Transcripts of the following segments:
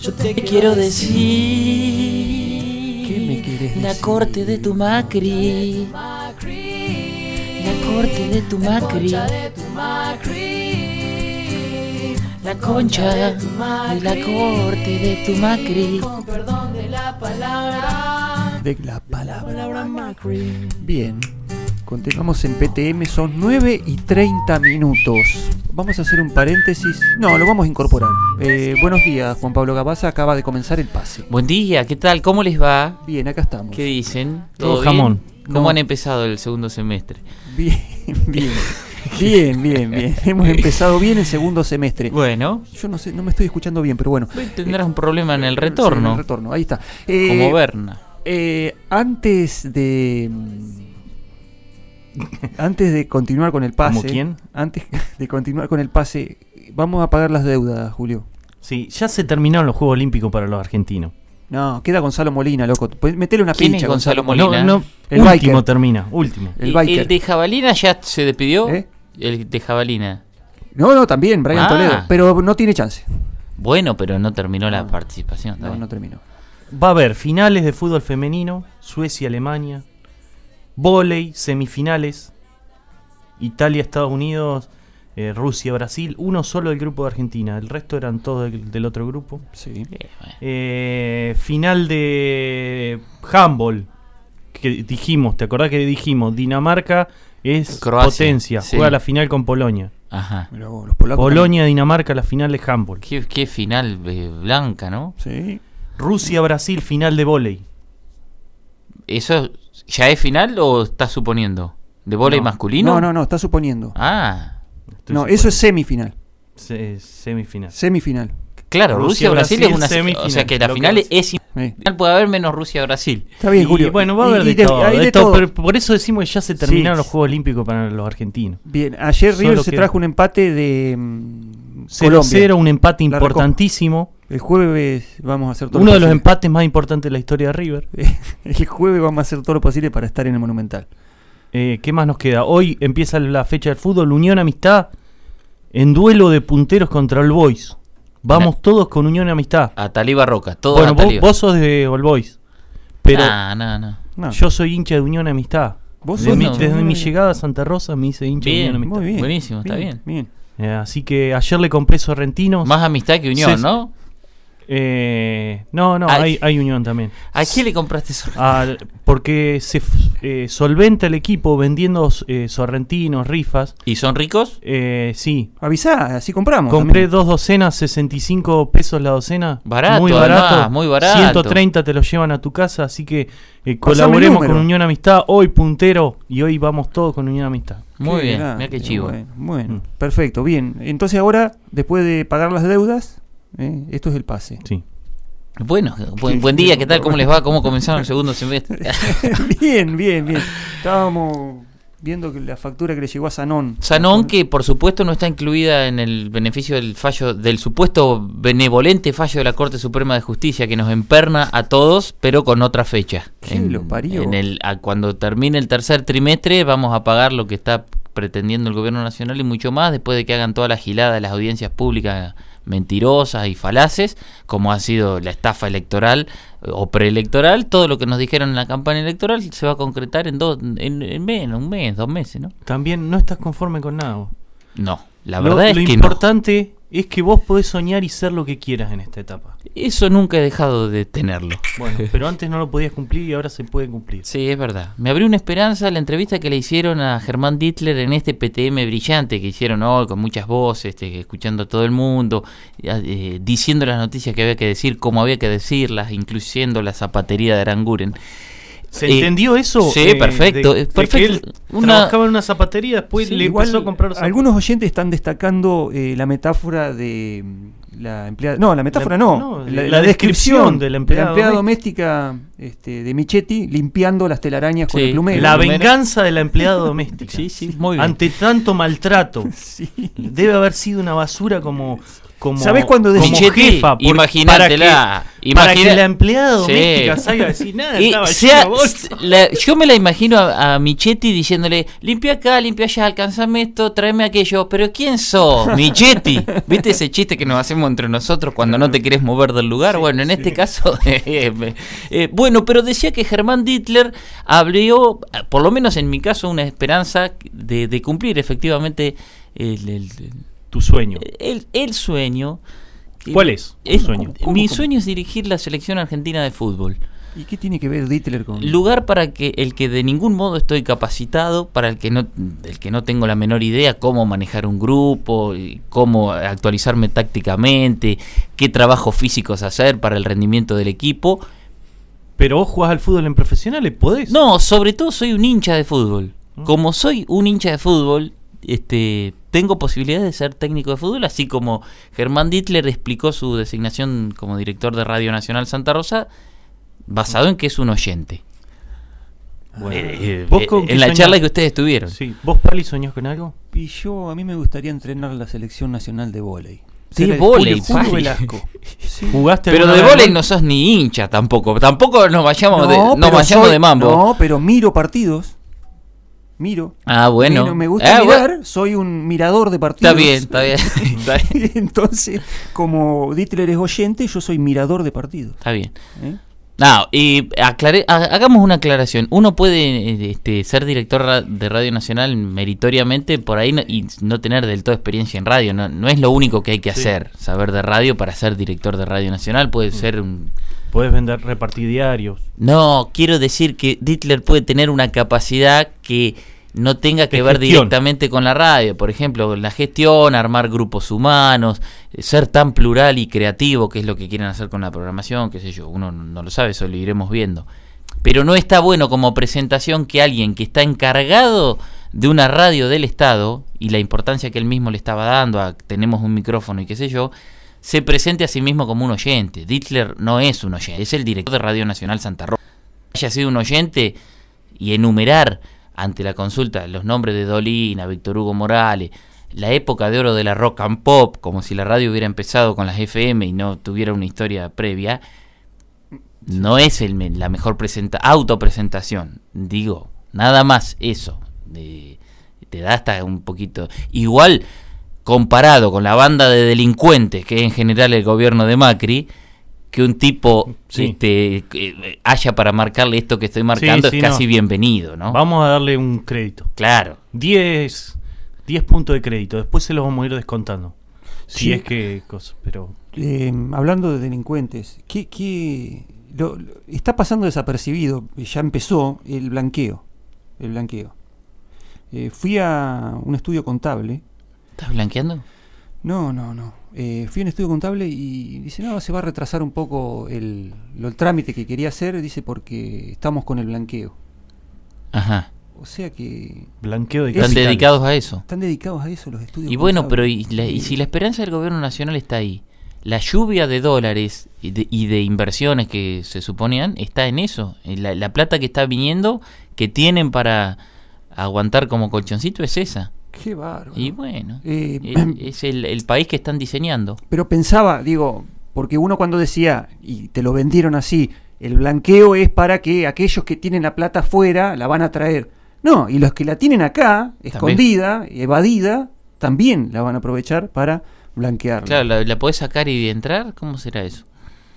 Yo te quiero decir. ¿Qué me querés La corte de tu Macri. La corte de tu Macri. La concha de la corte de tu Macri. de la palabra. Bien, continuamos en PTM, son 9 y 30 minutos. Vamos a hacer un paréntesis. No, lo vamos a incorporar. Eh, buenos días, Juan Pablo Gabaza. Acaba de comenzar el pase. Buen día, ¿qué tal? ¿Cómo les va? Bien, acá estamos. ¿Qué dicen? Todo bien? jamón. ¿Cómo No. han empezado el segundo semestre? Bien, bien. Bien, bien, bien. Hemos empezado bien el segundo semestre. Bueno, Yo no sé, no me estoy escuchando bien, pero bueno. tendrás un problema en el Sí, en retorno. el retorno, ahí está. Eh, Como Berna. Eh, antes de. Antes de continuar con el pase. ¿Como quién? Antes de continuar con el pase, vamos a pagar las deudas, Julio. Sí, ya se terminaron los Juegos Olímpicos para los argentinos. No, queda Gonzalo Molina, loco. Pues Metele una ¿Quién pincha. es Gonzalo Molina? no, El último biker. termina, último. El ¿Y biker. ¿El de Jabalina ya se despidió? ¿Eh? El de Jabalina. No, no, también, Brian Ah. Toledo. Pero no tiene chance. Bueno, pero no terminó la No. participación. No, no terminó. Va a haber finales de fútbol femenino, Suecia-Alemania, volei, semifinales, Italia-Estados Unidos, eh, Rusia-Brasil, uno solo del grupo de Argentina, el resto eran todos del, del otro grupo. Sí. Eh, final de handball, que dijimos, ¿te acordás que dijimos? Dinamarca es Croacia, potencia, sí. juega la final con Polonia. Ajá. Mirá vos, los polacos Polonia-Dinamarca la final de handball. Qué, qué final eh, blanca, ¿no? Sí. Rusia-Brasil final de volei. ¿Eso ya es final o estás suponiendo? ¿De volei No. masculino? No, no, no, está suponiendo. Ah, Estoy no, suponiendo. eso es semifinal. Se- semifinal. Semifinal. claro, Rusia-Brasil es una... semifinal, O sea que la que final vas- es... Sí. Final puede haber menos Rusia-Brasil. Está bien, Y, Julio. bueno, va a haber y de, todo. de de todo, todo. pero por eso decimos que ya se terminaron Sí. los Juegos Olímpicos para los argentinos. Bien, ayer Solo River se que- trajo un empate de mm, 0-0, Colombia. un empate importantísimo. El jueves vamos a hacer todo Uno lo de los empates más importantes de la historia de River. El jueves vamos a hacer todo lo posible para estar en el Monumental. Eh, ¿Qué más nos queda? Hoy empieza la fecha del fútbol. Unión Amistad en duelo de punteros contra el Boys. Vamos todos con Unión Amistad. A Taliba Roca, todo bueno, a vos, Taliba. vos sos de All Boys. Pero no. No, yo soy hincha de Unión Amistad. vos Desde, sos mi, desde mi llegada a Santa Rosa me hice hincha de Unión Amistad. Muy bien. Buenísimo, está bien. Bien. Eh, así que ayer le compré Sorrentinos. Más amistad que unión. ¿no? Eh, no, no, Ay. hay, hay unión también. ¿A quién le compraste? Ah, porque se eh, solventa el equipo vendiendo eh, sorrentinos, rifas. ¿Y son ricos? Eh, sí, Avisá, así compramos. compré también. dos docenas, 65 pesos la docena. Barato, muy además, barato. muy barato. 130 te los llevan a tu casa, así que eh, colaboremos con Unión Amistad. Hoy puntero y hoy vamos todos con Unión Amistad. Muy Qué bien, mira qué chivo. Bueno, bueno, Mm. perfecto, bien. Entonces ahora, después de pagar las deudas, eh, esto es el pase. Sí. Bueno, buen, buen día, ¿qué tal? ¿Cómo les va? ¿Cómo comenzaron el segundo semestre? bien, bien, bien. Estábamos viendo que la factura que le llegó a Sanón. Sanón, que por supuesto no está incluida en el beneficio del fallo, del supuesto benevolente fallo de la Corte Suprema de Justicia que nos emperna a todos, pero con otra fecha. ¿Qué lo parió? en el, a- cuando termine el tercer trimestre vamos a pagar lo que está pretendiendo el gobierno nacional y mucho más después de que hagan toda la gilada de las audiencias públicas mentirosas y falaces, como ha sido la estafa electoral eh, o preelectoral, todo lo que nos dijeron en la campaña electoral se va a concretar en, dos, en, en menos, un mes, dos meses, ¿no? También no estás conforme con nada. vos. No, la Lo- verdad lo, es que importante es que vos podés soñar y ser lo que quieras en esta etapa. Eso nunca he dejado de tenerlo. Bueno, pero antes no lo podías cumplir y ahora se puede cumplir. Sí, es verdad. Me abrió una esperanza la entrevista que le hicieron a Germán Dittler en este PTM brillante que hicieron hoy, con muchas voces, este, escuchando a todo el mundo, eh, diciendo las noticias que había que decir, cómo había que decirlas, incluyendo la zapatería de Aranguren. ¿Se Eh, entendió eso? sí, perfecto, de- eh, de perfecto. que él Una- trabajaba en una zapatería, después Sí, le igual empezó a comprar zapatos. Algunos oyentes están destacando eh, la metáfora de mm, la empleada. No, la metáfora La- no. no, la, la la descripción de la empleada doméstica este, de Michetti limpiando las telarañas con el plumero. La venganza de la empleada doméstica. Sí, sí, muy bien. Ante tanto maltrato. Sí. Debe haber sido una basura como. como ¿Sabés cuándo como decís- Michetti, jefa? por- imagínatela, que- Para Imagina- que la empleada Sí. doméstica salga a decir nada, Y estaba sea- la- yo me la imagino a, a Michetti diciéndole, limpia acá, limpia allá, alcanzame esto, tráeme aquello. Pero ¿quién sos? Michetti. ¿Viste ese chiste que nos hacemos entre nosotros cuando no te querés mover del lugar? bueno, en este caso... eh, eh, bueno, pero decía que Germán Dittler abrió, por lo menos en mi caso, una esperanza de, de cumplir efectivamente el, el- Tu sueño. el- el sueño. ¿Cuál es tu Es- sueño? ¿Cómo, mi cómo? sueño es dirigir la selección argentina de fútbol. ¿Y qué tiene que ver Dittler con.? Lugar para que el que de ningún modo estoy capacitado, para el que no, el que no tengo la menor idea cómo manejar un grupo, cómo actualizarme tácticamente, qué trabajos físicos hacer para el rendimiento del equipo. Pero vos jugás al fútbol en profesionales, ¿podés? No, sobre todo soy un hincha de fútbol. Mm. Como soy un hincha de fútbol, este, tengo posibilidades de ser técnico de fútbol, así como Germán Dittler explicó su designación como director de Radio Nacional Santa Rosa, basado en que es un oyente. Bueno. Eh, eh, ¿Vos eh, con en la soñás? charla que ustedes tuvieron. Sí. ¿Vos, Pali, soñás con algo? Y yo, a mí me gustaría entrenar la selección nacional de vóley. Sí, Pali. Velasco. Sí. ¿Jugaste Pero de volei no sos ni hincha tampoco. Tampoco nos vayamos de, nos vayamos soy- de mambo. No, pero miro partidos. Miro. Ah, bueno. Miro, me gusta Ah, mirar, bueno. soy un mirador de partidos. Está bien, está bien. Está bien. Entonces, como Dittler es oyente, yo soy mirador de partidos. Está bien. ¿eh? No, y aclaré- ha- hagamos una aclaración. Uno puede este, ser director de Radio Nacional meritoriamente por ahí no- y no tener del todo experiencia en radio. No, no es lo único que hay que Sí. hacer, saber de radio para ser director de Radio Nacional. Puede ser un... Podés vender, repartir diarios. No, quiero decir que Dittler puede tener una capacidad que no tenga que De ver gestión. directamente con la radio. Por ejemplo, la gestión, armar grupos humanos, eh, ser tan plural y creativo, que es lo que quieren hacer con la programación, qué sé yo. Uno no no lo sabe, eso lo iremos viendo. Pero no está bueno como presentación que alguien que está encargado de una radio del Estado y la importancia que él mismo le estaba dando a tenemos un micrófono y qué sé yo, se presente a sí mismo como un oyente. Dittler no es un oyente, es el director de Radio Nacional Santa Rosa. Haya sido un oyente y enumerar ante la consulta los nombres de Dolina, Víctor Hugo Morales, la época de oro de la rock and pop, como si la radio hubiera empezado con las FM y no tuviera una historia previa, no es el, la mejor presenta autopresentación. Digo, nada más eso. De- te da hasta un poquito. Igual, comparado con la banda de delincuentes que es en general el gobierno de Macri, que un tipo Sí. este, que haya para marcarle esto que estoy marcando sí, es casi no. bienvenido, ¿no? Vamos a darle un crédito. Claro. 10, 10 puntos de crédito. Después se los vamos a ir descontando. Si Sí. es que. cosa, pero. Eh, hablando de delincuentes, ¿qué, qué- lo- lo- está pasando desapercibido? Ya empezó el blanqueo. El blanqueo. Eh, fui a un estudio contable. ¿Estás blanqueando? No, no, no. Eh, fui a un estudio contable y dice, no, se va a retrasar un poco el, lo- el trámite que quería hacer, dice, porque estamos con el blanqueo. Ajá. O sea que Blanqueo de Es- Están dedicados a eso. están dedicados a eso los estudios Y bueno, pero y, la- y si la esperanza del gobierno nacional está ahí, la lluvia de dólares y de, y de inversiones que se suponían está en eso. En La, la plata que está viniendo, que tienen para aguantar como colchoncito es esa. Qué bárbaro. Y bueno, Eh, es, es el, el país que están diseñando. Pero pensaba, digo, porque uno cuando decía, y te lo vendieron así, el blanqueo es para que aquellos que tienen la plata afuera la van a traer. No, y los que la tienen acá, escondida, evadida, también la van a aprovechar para blanquearla. Claro, ¿la, la podés sacar y entrar? ¿Cómo será eso?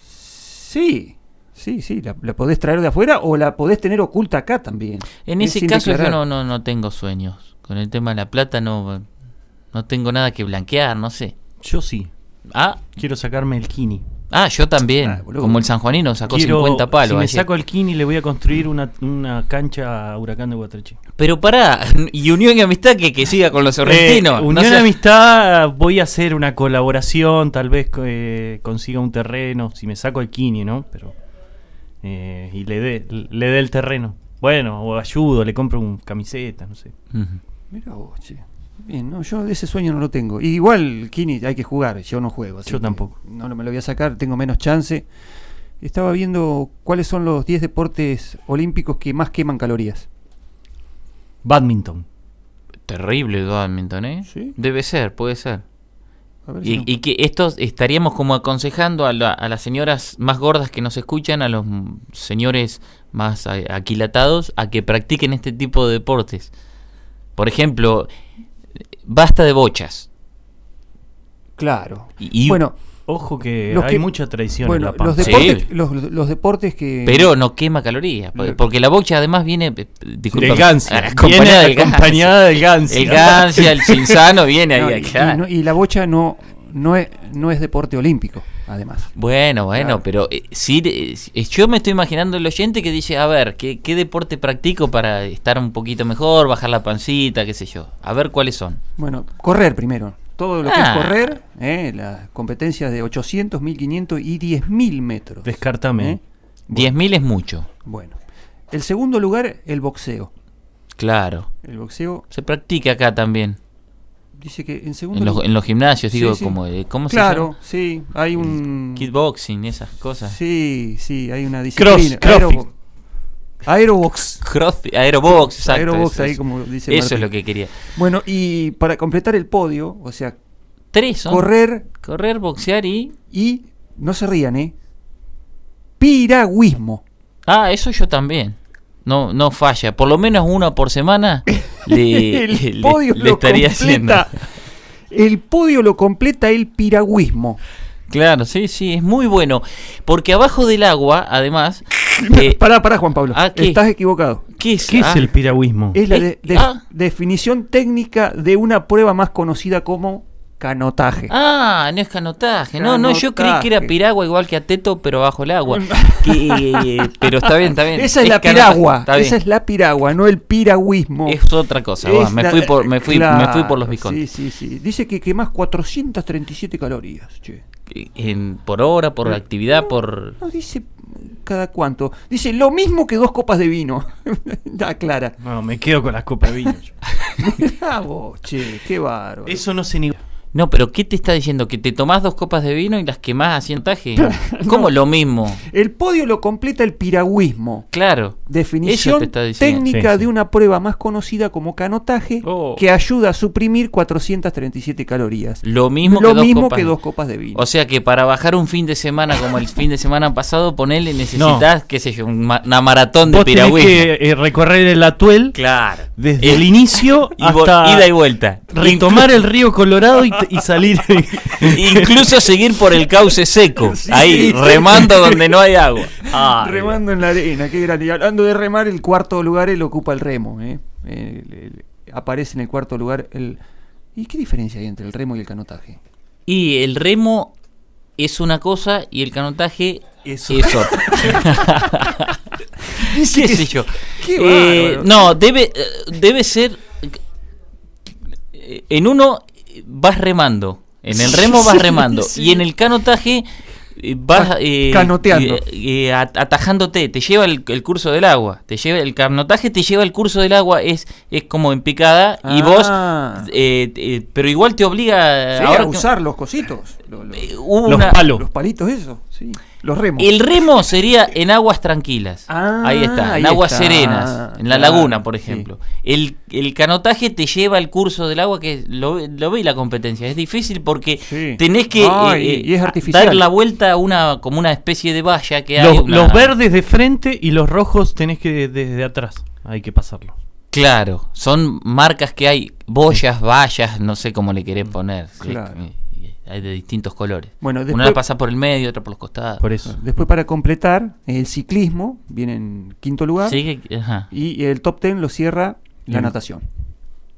Sí, sí, sí, la, la podés traer de afuera o la podés tener oculta acá también. En Es ese caso yo no, no, no tengo sueños. Con el tema de la plata no, no tengo nada que blanquear, no sé. Yo sí. Ah, Quiero sacarme el kini. ah yo también. Ah, boludo. Como el sanjuanino sacó Quiero- 50 palos. Si me ayer. saco el kini, le voy a construir una, una cancha a Huracán de Guatrache. Pero pará, y Unión y Amistad que, que siga con los sorrentinos. Eh, no Unión sea- Amistad, voy a hacer una colaboración, tal vez eh, consiga un terreno, si me saco el kini, ¿no? Pero eh, y le dé le dé el terreno. Bueno, o ayudo, le compro un camiseta, no sé. Ujú. Mira vos, che. Bien, no, yo ese sueño no lo tengo. Y igual, Kini, hay que jugar, yo no juego. así Yo tampoco. No, no me lo voy a sacar, tengo menos chance. Estaba viendo cuáles son los 10 deportes olímpicos que más queman calorías. Badminton. Terrible el badminton, ¿eh? Sí. Debe ser, puede ser. A ver si Y, no- y que estos estaríamos como aconsejando a, la- a las señoras más gordas que nos escuchan, a los señores más aquilatados, a que practiquen este tipo de deportes. Por ejemplo, basta de bochas. Claro. Y- y- bueno, Ojo que hay que- mucha traición en la los. Sí. deportes, los, los deportes que... Pero no quema calorías, porque, la bocha además viene, eh, disculpa, Del Gancia. acompañada Viene del Gancia. acompañada del Gancia. El Gancia, el Cinzano viene No, ahí. y, claro. y no- y la bocha no, no, es, no es deporte olímpico, además. Bueno, bueno, Claro. pero eh, sí, eh, yo me estoy imaginando el oyente que dice, a ver, ¿qué, ¿qué deporte practico para estar un poquito mejor, bajar la pancita, qué sé yo? A ver cuáles son. Bueno, correr primero. Todo lo que Ah. es correr, eh, las competencias de 800, 1500 y 10.000 metros. Descartame. ¿eh? 10.000 es mucho, Bueno. El segundo lugar, el boxeo. claro. El boxeo Se practica acá también, dice que en segundo en los, lugar- en los gimnasios, digo, sí. como, ¿cómo se Claro, llama? sí, hay un... Kickboxing, esas cosas. Sí, sí, hay una disciplina. crossfit. Aerobo- Aerobox. Crossfit, aerobox, exacto. Aerobox eso, ahí, como dice Eso Martín. es lo que quería. Bueno, y para completar el podio, o sea, Tres son. correr Correr, boxear y... y, no se rían, ¿eh? Piragüismo. Ah, eso yo también. No, no falla. Por lo menos una por semana le, el le- podio le lo estaría haciendo. completa. El podio lo completa el piragüismo. Claro, sí, sí, es muy bueno. Porque abajo del agua, además. eh, pará, pará, Juan Pablo. ah, ¿qué? Estás equivocado. ¿Qué es? ¿Qué es Ah, el piragüismo? Es la de- Eh, de- ah. definición técnica de una prueba más conocida como canotaje. Ah, no es canotaje. No, no, yo creí que era piragua igual que a Teto, pero bajo el agua. Que, eh, pero está bien, está bien. Esa es, la canotaje, piragua. está bien. Esa es la piragua, no el piragüismo. Es otra cosa. Es me, la- fui por, me, fui, me fui por los biscontes. Sí, sí, sí. Dice que quemas 437 calorías. Che. En- por hora, por actividad, por. No dice cada cuánto. Dice lo mismo que dos copas de vino. da clara. No, me quedo con las copas de vino. Mirá vos, che, qué bárbaro. Eso no se ni... No, pero ¿qué te está diciendo? ¿Que te tomás dos copas de vino y las quemás a cientaje? ¿Cómo lo mismo? El podio lo completa el piragüismo. Claro. Definición te está diciendo. técnica Sí, sí. de una prueba más conocida como canotaje Oh. que ayuda a suprimir 437 calorías. Lo mismo, Lo que, dos mismo copas. que dos copas de vino. O sea que para bajar un fin de semana como el fin de semana pasado, ponele, necesitas, qué sé yo, una maratón de Vos tenés piragüismo. que eh, recorrer el atuel Claro. desde Eh, el inicio hasta ida y vuelta. retomar el río Colorado y, y salir. Incluso seguir por el cauce seco, Sí. ahí, remando donde no hay agua. Remando en la arena, qué grande. Y hablando de remar, el cuarto lugar él ocupa el remo. ¿eh? El- el- aparece en el cuarto lugar el... ¿Y qué diferencia hay entre el remo y el canotaje? Y el remo es una cosa y el canotaje Eso. es otra. ¿Qué sé yo? qué Eh, no, debe, eh, debe ser. eh, En uno vas remando. En el remo vas remando. sí. Y en el canotaje eh, vas. Eh, canoteando. eh, eh, at- atajándote. Te lleva el, el curso del agua. Te lleva El canotaje te lleva el curso del agua. Es, es como en picada. Y vos. Ah. eh, eh, pero igual te obliga. Sí, ahora a que- usar los cositos. lo- lo- eh, hubo Los una- palos. los palitos esos, sí. Los remos. El remo sería en aguas tranquilas. Ah, ahí está, en ahí aguas está. serenas, en la laguna, por sí. ejemplo. El, el canotaje te lleva al curso del agua, que lo, lo ve la competencia. Es difícil porque Sí. tenés que Ah, eh, y- eh, y es artificial. dar la vuelta a una como una especie de valla que hay. Los, una- los verdes de frente y los rojos tenés que desde atrás. Hay que pasarlo. Claro, son marcas que hay, boyas, vallas, no sé cómo le querés poner. Claro. eh, hay de distintos colores. Bueno, Una la pasa por el medio, otra por los costados. Por eso. Después para completar, el ciclismo viene en quinto lugar. Sí, ajá. Y el top ten lo cierra la Bien. natación.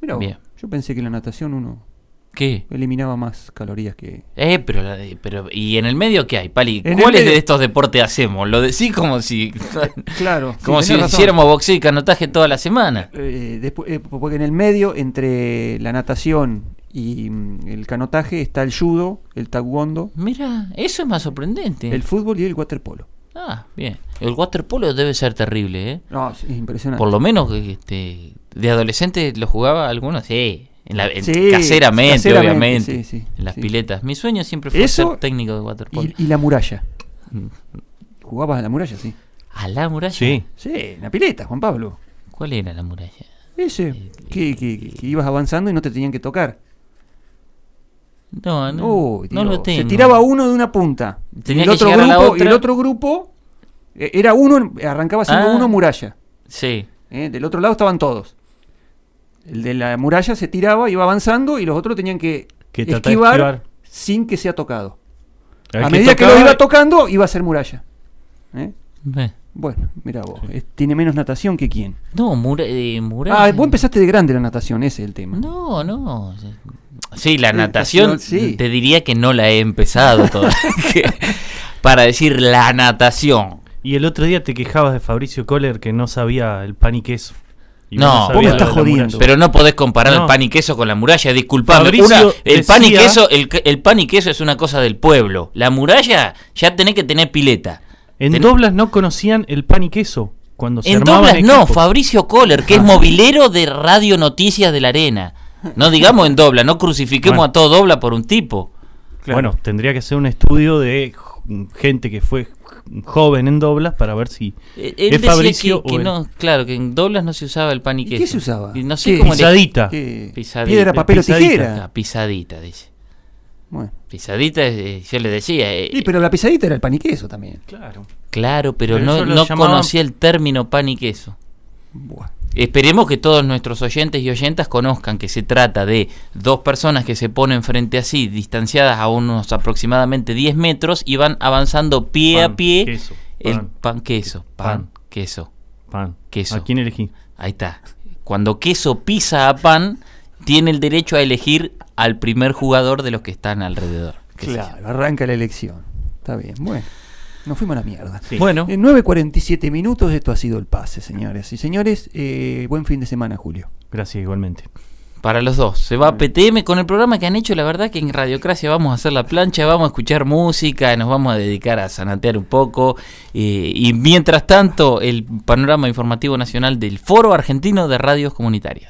Mira, yo pensé que la natación uno ¿Qué? eliminaba más calorías que... Eh, pero, pero ¿y en el medio qué hay, Pali? ¿Cuáles de estos deportes hacemos? Lo decís como si Claro. como si razón. hiciéramos boxeo y canotaje toda la semana. Eh, después, eh, porque en el medio, entre la natación y mm, el canotaje, está el judo, el taekwondo, Mira, eso es más sorprendente. el fútbol y el waterpolo. Ah, bien. El waterpolo debe ser terrible, ¿eh? No, es impresionante. Por lo menos este, de adolescente lo jugaba algunos, sí. En la, en- Sí, caseramente, caseramente, obviamente. sí, sí, en las sí. piletas. Mi sueño siempre fue Eso ser técnico de waterpolo. Y, y la muralla. Mm. ¿Jugabas a la muralla? Sí. ¿A la muralla? Sí. Sí, en la pileta, Juan Pablo. ¿Cuál era la muralla? Ese, que, que- que ibas avanzando y no te tenían que tocar. No, no, Uy, no Dios. lo tengo. Se tiraba uno de una punta. Tenía el otro llegar a la grupo, y el otra. otro grupo eh, era uno, arrancaba siendo Ah. uno muralla. Sí. ¿eh? Del otro lado estaban todos. El de la muralla se tiraba, iba avanzando y los otros tenían que, esquivar, esquivar. sin que sea tocado. A que medida que lo iba tocando, iba a ser muralla. ¿eh? Bueno, mira vos, tiene menos natación que quién. No, Mura, eh, Muralla- Ah, vos empezaste de grande la natación, ese es el tema. No, no. Sí, la natación, natación, sí. te diría que no la he empezado todavía. Para decir la natación. Y el otro día te quejabas de Fabricio Kohler que no sabía el pan y queso. Y No, sabía vos me lo estás jodiendo. Pero no podés comparar No. el pan y queso con la muralla, disculpame. Fabricio Una- el pan y queso, el, que- el pan y queso es una cosa del pueblo. La muralla ya tenés que tener pileta. En Ten- Doblas no conocían el pan y queso. Cuando se En Doblas no. Fabricio Kohler, que es movilero de Radio Noticias de la Arena. No digamos en Doblas, no crucifiquemos Bueno. a todo Doblas por un tipo. Bueno, tendría que ser un estudio de gente que fue joven en Doblas para ver si Eh, Él es Fabricio que, que o él. no, claro, que en Doblas no se usaba el pan y ¿Y queso. qué se usaba? No sé ¿Qué? cómo le- Pisadita. ¿Qué? Pisadita. Piedra, papel o tijera. Ah, pisadita, dice. Bueno. Pisadita, eh, yo le decía. eh, Sí, pero la pisadita era el pan y queso también. Claro. Claro, pero, Pero no, no llamaban- conocía el término pan y queso. Buah. Esperemos que todos nuestros oyentes y oyentas conozcan que se trata de dos personas que se ponen frente a sí, distanciadas a unos aproximadamente 10 metros y van avanzando pie a pie queso, el pan. pan queso, pan, Pan. queso. Pan. Queso. ¿A quién elegí? Ahí está. Cuando queso pisa a pan, tiene el derecho a elegir al primer jugador de los que están alrededor. Claro, arranca la elección. Está bien. Bueno, nos fuimos a la mierda. Sí. Bueno, En 9.47 minutos esto ha sido el pase, señores. Y señores, eh, buen fin de semana, Julio. Gracias igualmente. para los dos. Se va a PTM con el programa que han hecho. La verdad que en Radiocracia vamos a hacer la plancha, vamos a escuchar música, nos vamos a dedicar a sanatear un poco. eh, y mientras tanto, el panorama informativo nacional del Foro Argentino de Radios Comunitarias.